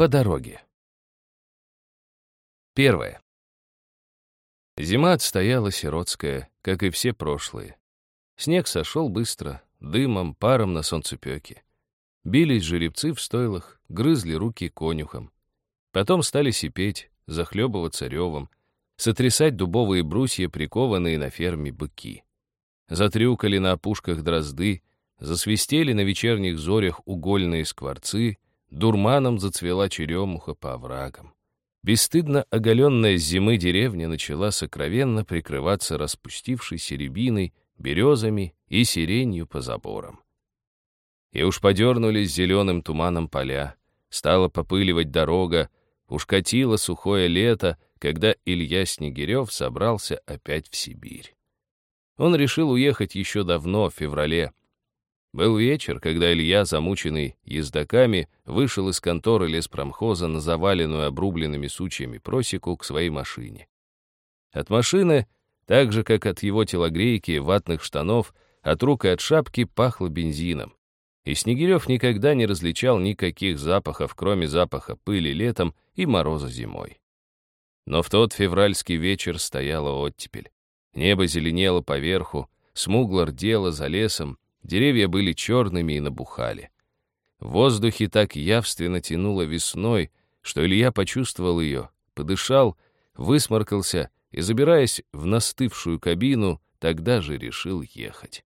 По дороге. Первое. Зима отстояла сиротская, как и все прошлые. Снег сошел быстро, дымом, паром на солнцепёке. Бились жеребцы в стойлах, грызли руки конюхом. Потом стали сипеть, захлебываться ревом, сотрясать дубовые брусья, прикованные на ферме быки. Затрюкали на опушках дрозды, засвистели на вечерних зорях угольные скворцы, дурманом зацвела черемуха по оврагам. Бесстыдно оголенная с зимы деревня начала сокровенно прикрываться распустившейся рябиной, березами и сиренью по заборам. И уж подернулись зеленым туманом поля, стала попыливать дорога, уж катило сухое лето, когда Илья Снегирев собрался опять в Сибирь. Он решил уехать еще давно, в феврале. Был вечер, когда Илья, замученный ездаками, вышел из конторы леспромхоза на заваленную обрубленными сучьями просеку к своей машине. От машины, так же, как от его телогрейки, ватных штанов, от рук и от шапки пахло бензином. И Снегирев никогда не различал никаких запахов, кроме запаха пыли летом и мороза зимой. Но в тот февральский вечер стояла оттепель. Небо зеленело поверху, смугло рдело за лесом, деревья были черными и набухали. В воздухе так явственно тянуло весной, что Илья почувствовал ее, подышал, высморкался и, забираясь в настывшую кабину, тогда же решил ехать.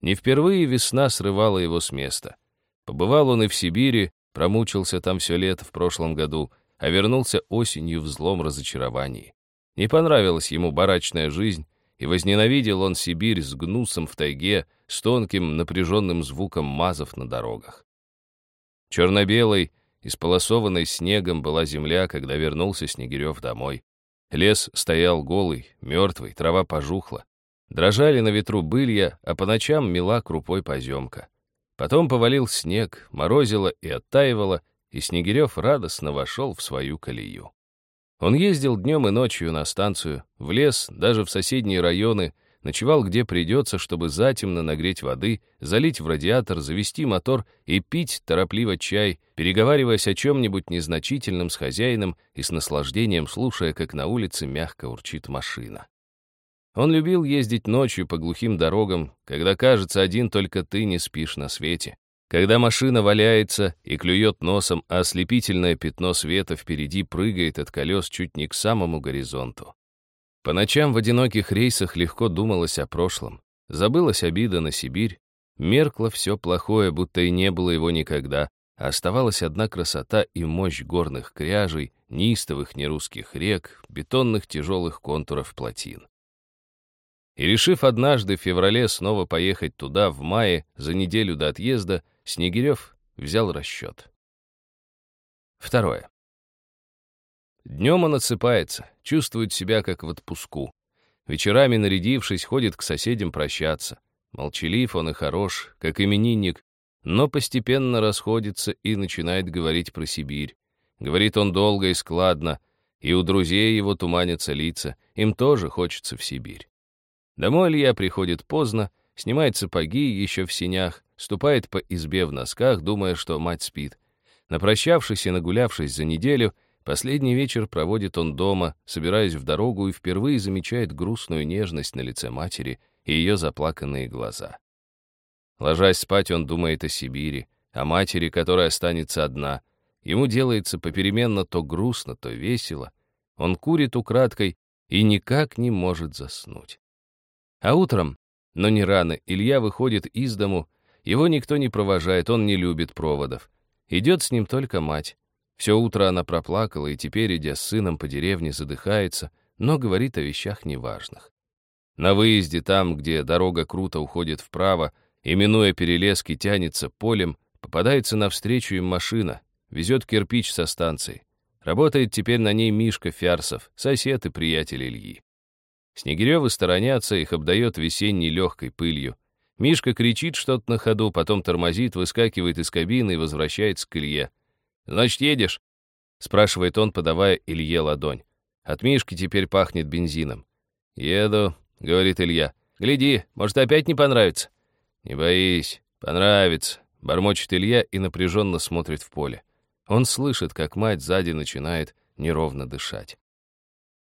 Не впервые весна срывала его с места. Побывал он и в Сибири, промучился там все лето в прошлом году, а вернулся осенью в злом разочаровании. Не понравилась ему барачная жизнь, и возненавидел он Сибирь с гнусом в тайге, с тонким напряженным звуком мазов на дорогах. Черно-белой, исполосованной снегом была земля, когда вернулся Снегирев домой. Лес стоял голый, мертвый, трава пожухла. Дрожали на ветру былья, а по ночам мела крупой поземка. Потом повалил снег, морозило и оттаивало, и Снегирев радостно вошел в свою колею. Он ездил днем и ночью на станцию, в лес, даже в соседние районы, ночевал где придется, чтобы затемно нагреть воды, залить в радиатор, завести мотор и пить торопливо чай, переговариваясь о чем-нибудь незначительном с хозяином и с наслаждением слушая, как на улице мягко урчит машина. Он любил ездить ночью по глухим дорогам, когда, кажется, один только ты не спишь на свете. Когда машина валяется и клюет носом, а ослепительное пятно света впереди прыгает от колес чуть не к самому горизонту. По ночам в одиноких рейсах легко думалось о прошлом. Забылась обида на Сибирь, меркло все плохое, будто и не было его никогда, а оставалась одна красота и мощь горных кряжей, неистовых нерусских рек, бетонных тяжелых контуров плотин. И решив однажды в феврале снова поехать туда, в мае, за неделю до отъезда, Снегирев взял расчет. Второе. Днем он отсыпается, чувствует себя как в отпуску. Вечерами, нарядившись, ходит к соседям прощаться. Молчалив он и хорош, как именинник, но постепенно расходится и начинает говорить про Сибирь. Говорит он долго и складно, и у друзей его туманятся лица, им тоже хочется в Сибирь. Домой Илья приходит поздно, снимает сапоги еще в синях, ступает по избе в носках, думая, что мать спит. Напрощавшись и нагулявшись за неделю, последний вечер проводит он дома, собираясь в дорогу и впервые замечает грустную нежность на лице матери и ее заплаканные глаза. Ложась спать, он думает о Сибири, о матери, которая останется одна. Ему делается попеременно то грустно, то весело. Он курит украдкой и никак не может заснуть. А утром, но не рано, Илья выходит из дому, его никто не провожает, он не любит проводов. Идет с ним только мать. Все утро она проплакала и теперь, идя с сыном по деревне, задыхается, но говорит о вещах неважных. На выезде там, где дорога круто уходит вправо, и, минуя перелески, тянется полем, попадается навстречу им машина, везет кирпич со станции. Работает теперь на ней Мишка Фярсов, сосед и приятель Ильи. Снегиревы сторонятся, их обдает весенней легкой пылью. Мишка кричит что-то на ходу, потом тормозит, выскакивает из кабины и возвращается к Илье. «Значит, едешь?» — спрашивает он, подавая Илье ладонь. От Мишки теперь пахнет бензином. «Еду», — говорит Илья. «Гляди, может, опять не понравится?» «Не боись, понравится», — бормочет Илья и напряженно смотрит в поле. Он слышит, как мать сзади начинает неровно дышать.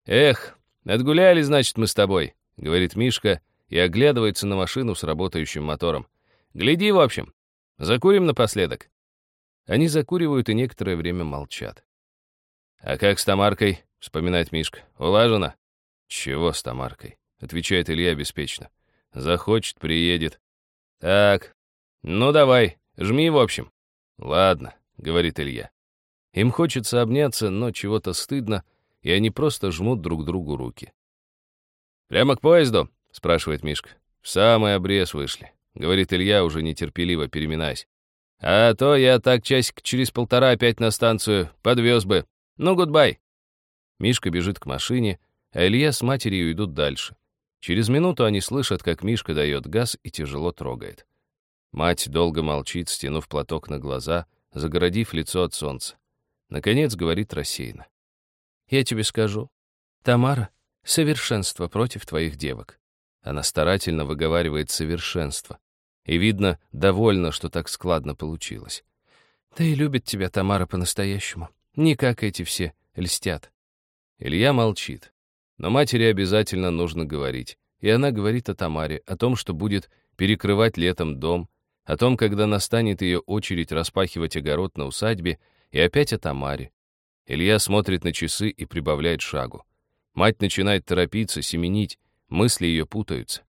«Эх, отгуляли, значит, мы с тобой», — говорит Мишка и оглядывается на машину с работающим мотором. «Гляди, в общем. Закурим напоследок». Они закуривают и некоторое время молчат. «А как с Тамаркой?» — вспоминает Мишка. «Улажено?» «Чего с Тамаркой?» — отвечает Илья беспечно. «Захочет, приедет». «Так, ну давай, жми в общем». «Ладно», — говорит Илья. Им хочется обняться, но чего-то стыдно, и они просто жмут друг другу руки. «Прямо к поезду?» — спрашивает Мишка. «В самый обрез вышли», — говорит Илья, уже нетерпеливо переминаясь. «А то я так часик через полтора опять на станцию подвез бы. Ну, гудбай». Мишка бежит к машине, а Илья с матерью идут дальше. Через минуту они слышат, как Мишка дает газ и тяжело трогает. Мать долго молчит, стянув платок на глаза, загородив лицо от солнца. Наконец говорит рассеянно. «Я тебе скажу, Тамара — совершенство против твоих девок». Она старательно выговаривает совершенство. И видно, довольна, что так складно получилось. Да и любит тебя Тамара по-настоящему. Не как эти все льстят. Илья молчит. Но матери обязательно нужно говорить. И она говорит о Тамаре, о том, что будет перекрывать летом дом, о том, когда настанет ее очередь распахивать огород на усадьбе, и опять о Тамаре. Илья смотрит на часы и прибавляет шагу. Мать начинает торопиться, семенить, мысли ее путаются.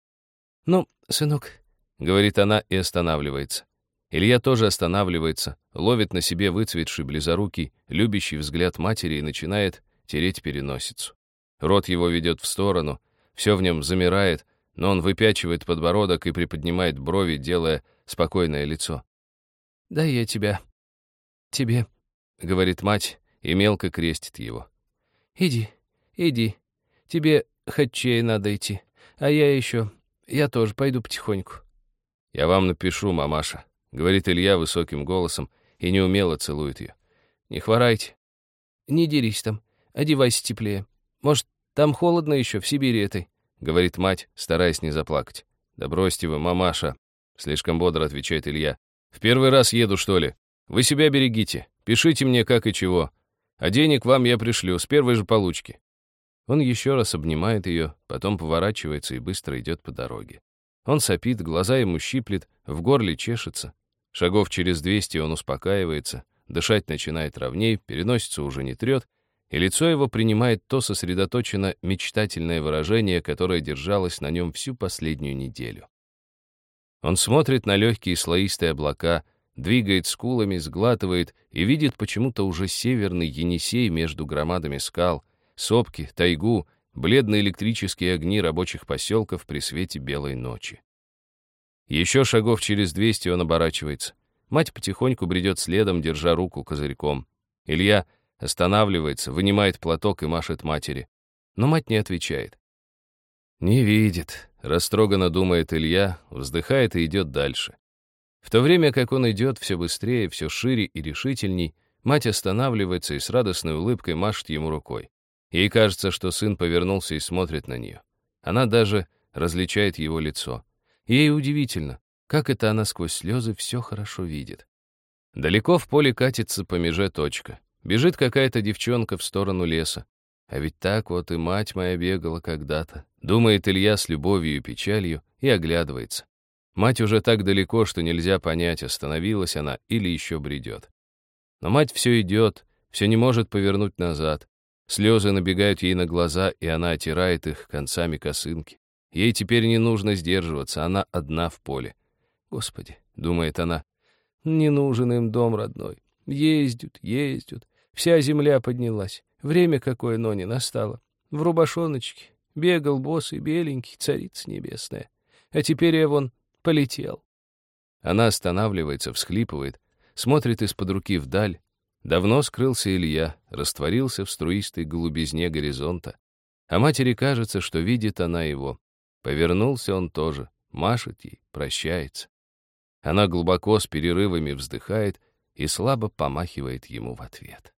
«Ну, сынок, — говорит она и останавливается. Илья тоже останавливается, ловит на себе выцветший близорукий, любящий взгляд матери и начинает тереть переносицу. Рот его ведет в сторону, все в нем замирает, но он выпячивает подбородок и приподнимает брови, делая спокойное лицо. «Да я тебя... тебе...» — говорит мать и мелко крестит его. «Иди, иди. Тебе хотчей надо идти, а я еще... Я тоже пойду потихоньку». «Я вам напишу, мамаша», — говорит Илья высоким голосом и неумело целует ее. «Не хворайте. Не дерись там, одевайся теплее. Может, там холодно еще, в Сибири этой», — говорит мать, стараясь не заплакать. «Да бросьте вы, мамаша», — слишком бодро отвечает Илья. «В первый раз еду, что ли? Вы себя берегите. Пишите мне, как и чего. А денег вам я пришлю с первой же получки». Он еще раз обнимает ее, потом поворачивается и быстро идет по дороге. Он сопит, глаза ему щиплет, в горле чешется. Шагов через двести он успокаивается, дышать начинает ровней, переносится уже не трет, и лицо его принимает то сосредоточенно мечтательное выражение, которое держалось на нем всю последнюю неделю. Он смотрит на легкие слоистые облака, двигает скулами, сглатывает и видит почему-то уже северный Енисей между громадами скал, сопки, тайгу, бледные электрические огни рабочих поселков при свете белой ночи. Еще шагов через двести он оборачивается. Мать потихоньку бредет следом, держа руку козырьком. Илья останавливается, вынимает платок и машет матери. Но мать не отвечает. «Не видит», — растроганно думает Илья, вздыхает и идет дальше. В то время как он идет все быстрее, все шире и решительней, мать останавливается и с радостной улыбкой машет ему рукой. Ей кажется, что сын повернулся и смотрит на нее. Она даже различает его лицо. Ей удивительно, как это она сквозь слезы все хорошо видит. Далеко в поле катится по меже точка. Бежит какая-то девчонка в сторону леса. А ведь так вот и мать моя бегала когда-то. Думает Илья с любовью и печалью и оглядывается. Мать уже так далеко, что нельзя понять, остановилась она или еще бредет. Но мать все идет, все не может повернуть назад. Слезы набегают ей на глаза, и она отирает их концами косынки. Ей теперь не нужно сдерживаться, она одна в поле. «Господи», — думает она, — «не нужен им дом родной. Ездят, ездят. Вся земля поднялась. Время какое, но не настало. В рубашоночке бегал босый, беленький, царица небесная. А теперь я вон полетел». Она останавливается, всхлипывает, смотрит из-под руки вдаль, Давно скрылся Илья, растворился в струистой голубизне горизонта. А матери кажется, что видит она его. Повернулся он тоже, машет ей, прощается. Она глубоко с перерывами вздыхает и слабо помахивает ему в ответ.